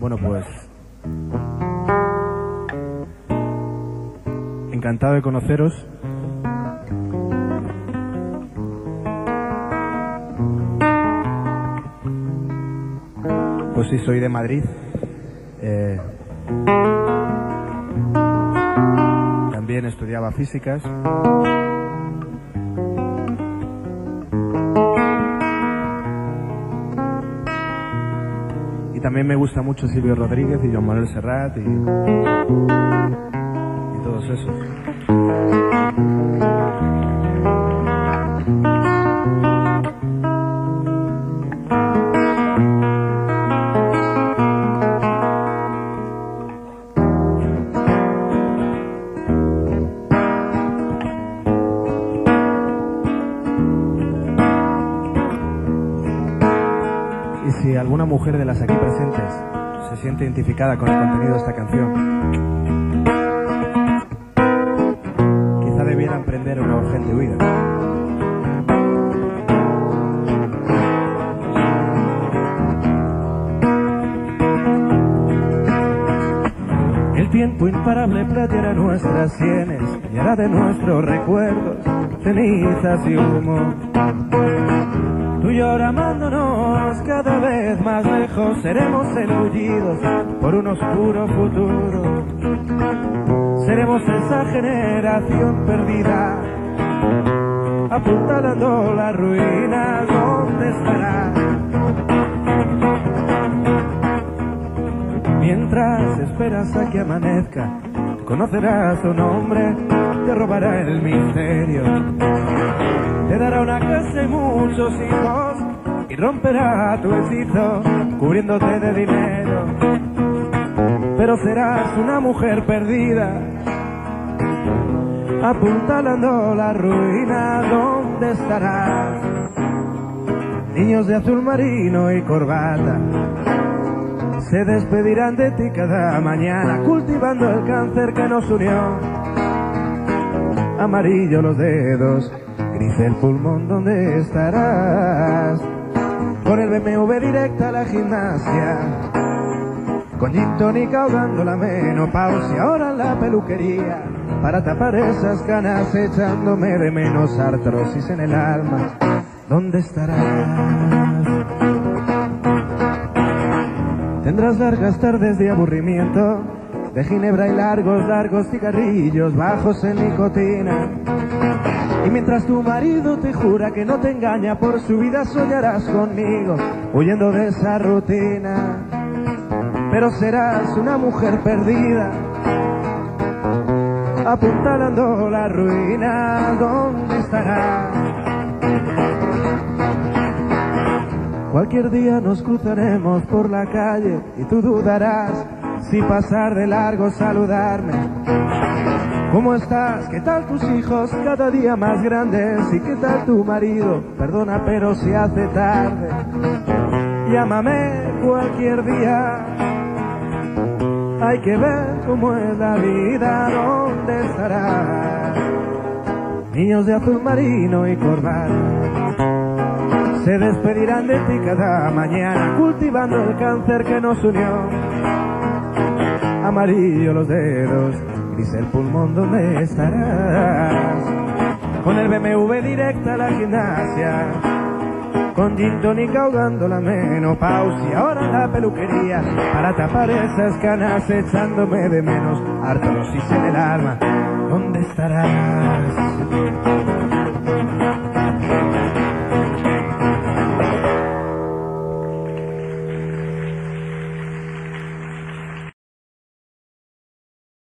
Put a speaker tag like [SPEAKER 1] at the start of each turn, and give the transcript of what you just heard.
[SPEAKER 1] Bueno, pues. Encantado de conoceros. Pues sí, soy de Madrid. Eh, también estudiaba físicas. También me gusta mucho Silvio Rodríguez y Joan Manuel Serrat y, y todos esos. Y si alguna mujer de las aquí presentes se siente identificada con el contenido de esta canción, quizá debiera emprender una urgente huida. Tiempo imparable plateará nuestras sienes y hará de nuestros recuerdos cenizas y humo. Tú y yo amándonos cada vez más lejos, seremos engullidos por un oscuro futuro. Seremos esa generación perdida, apuntalando la ruina, ¿dónde estará? Mientras esperas a que amanezca, conocerás su nombre, te robará el misterio. Y romperá tu hechizo cubriéndote de dinero. Pero serás una mujer perdida, apuntalando la ruina, ¿dónde estarás? Niños de azul marino y corbata se despedirán de ti cada mañana, cultivando el cáncer que nos unió. Amarillo los dedos, gris el pulmón, ¿dónde estarás? Con el BMW directa a la gimnasia, con gin tonic ahogando la menopausia, ahora la peluquería, para tapar esas canas echándome de menos artrosis en el alma. ¿Dónde estarás? Tendrás largas tardes de aburrimiento, de ginebra y largos, largos cigarrillos bajos en nicotina. Y mientras tu marido te jura que no te engaña, por su vida soñarás conmigo, huyendo de esa rutina. Pero serás una mujer perdida, apuntalando la ruina, ¿dónde estarás? Cualquier día nos cruzaremos por la calle y tú dudarás si pasar de largo saludarme. ¿Cómo estás? ¿Qué tal tus hijos? Cada día más grandes. ¿Y qué tal tu marido? Perdona, pero se hace tarde. Llámame cualquier día. Hay que ver cómo es la vida, dónde estará. Niños de azul marino y corbata se despedirán de ti cada mañana, cultivando el cáncer que nos unió. Amarillo los dedos, gris el pulmón, ¿dónde estarás? Con el BMW directa a la gimnasia, con gin tonic ahogando la menopausia, ahora la peluquería, para tapar esas canas echándome de menos, artrosis en el alma, ¿dónde estarás?